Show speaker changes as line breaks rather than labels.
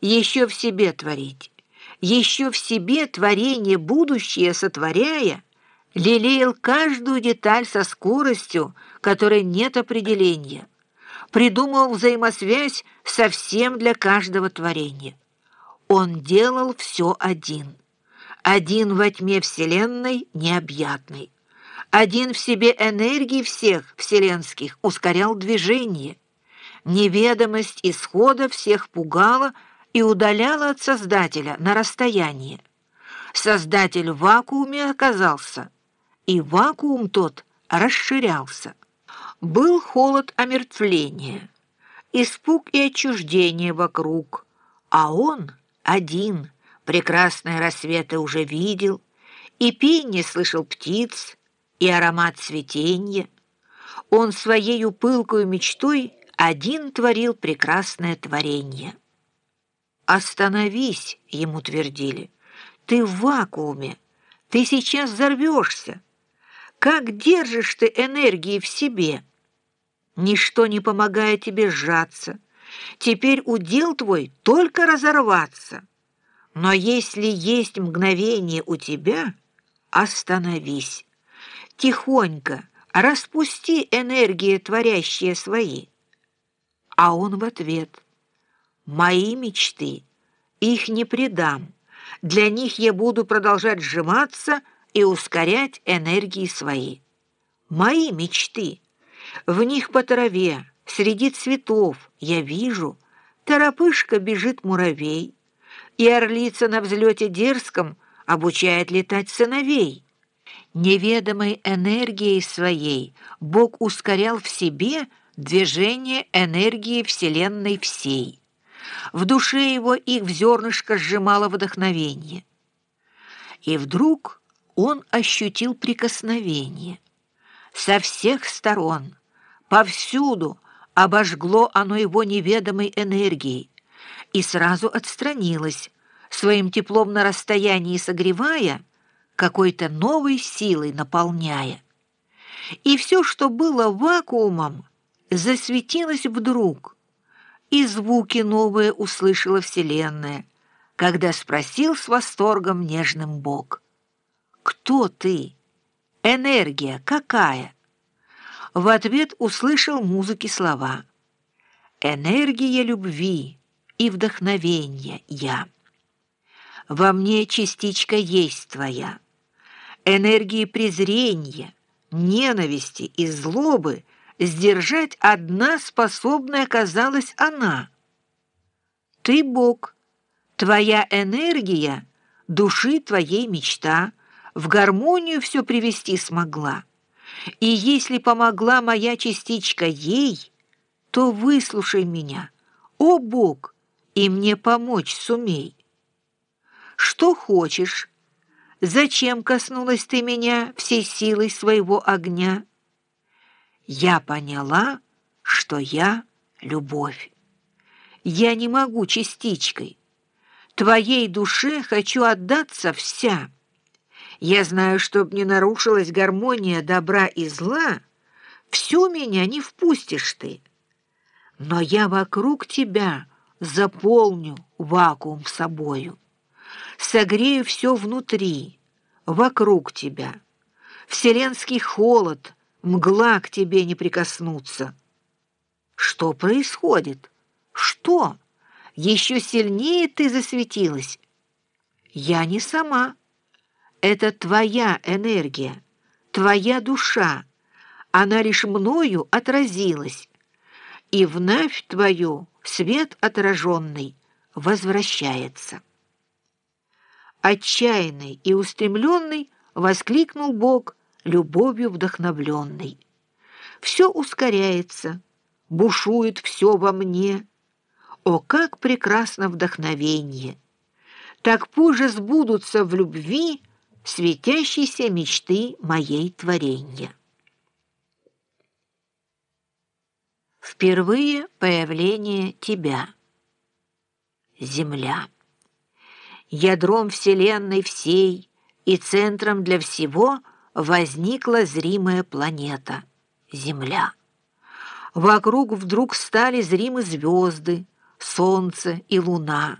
еще в себе творить, еще в себе творение будущее сотворяя, лелеял каждую деталь со скоростью, которой нет определения, придумал взаимосвязь совсем для каждого творения. Он делал все один, один во тьме Вселенной необъятной, один в себе энергии всех вселенских ускорял движение. Неведомость исхода всех пугала и удаляла от Создателя на расстояние. Создатель в вакууме оказался, и вакуум тот расширялся. Был холод омертвления, испуг и отчуждение вокруг, а он один прекрасные рассветы уже видел, и пение слышал птиц, и аромат цветенья. Он своею пылкою мечтой один творил прекрасное творение. «Остановись!» — ему твердили. «Ты в вакууме, ты сейчас взорвешься. Как держишь ты энергии в себе? Ничто не помогает тебе сжаться. Теперь удел твой только разорваться. Но если есть мгновение у тебя, остановись» тихонько распусти энергии, творящие свои. А он в ответ, мои мечты, их не предам, для них я буду продолжать сжиматься и ускорять энергии свои. Мои мечты, в них по траве, среди цветов я вижу, торопышка бежит муравей, и орлица на взлете дерзком обучает летать сыновей. Неведомой энергией своей Бог ускорял в себе движение энергии Вселенной всей. В душе его их в зернышко сжимало вдохновение. И вдруг он ощутил прикосновение. Со всех сторон, повсюду обожгло оно его неведомой энергией и сразу отстранилось, своим теплом на расстоянии согревая, какой-то новой силой наполняя. И все, что было вакуумом, засветилось вдруг, и звуки новые услышала Вселенная, когда спросил с восторгом нежным Бог. «Кто ты? Энергия какая?» В ответ услышал музыки слова. «Энергия любви и вдохновения я. Во мне частичка есть твоя» энергии презрения, ненависти и злобы сдержать одна способная оказалась она. Ты Бог, твоя энергия, души твоей мечта, в гармонию все привести смогла. И если помогла моя частичка ей, то выслушай меня, о Бог, и мне помочь сумей. Что хочешь, Зачем коснулась ты меня всей силой своего огня? Я поняла, что я — любовь. Я не могу частичкой. Твоей душе хочу отдаться вся. Я знаю, чтоб не нарушилась гармония добра и зла, всю меня не впустишь ты. Но я вокруг тебя заполню вакуум собою согрею все внутри, вокруг тебя. Вселенский холод, мгла к тебе не прикоснуться. Что происходит? Что? Еще сильнее ты засветилась? Я не сама. Это твоя энергия, твоя душа. Она лишь мною отразилась. И вновь твою свет отраженный возвращается. Отчаянный и устремленный воскликнул Бог, любовью вдохновленный. Все ускоряется, бушует все во мне. О, как прекрасно вдохновение! Так позже сбудутся в любви светящиеся мечты моей творения. Впервые появление тебя. Земля ядром Вселенной всей и центром для всего возникла зримая планета — Земля. Вокруг вдруг стали зримы звезды, Солнце и Луна.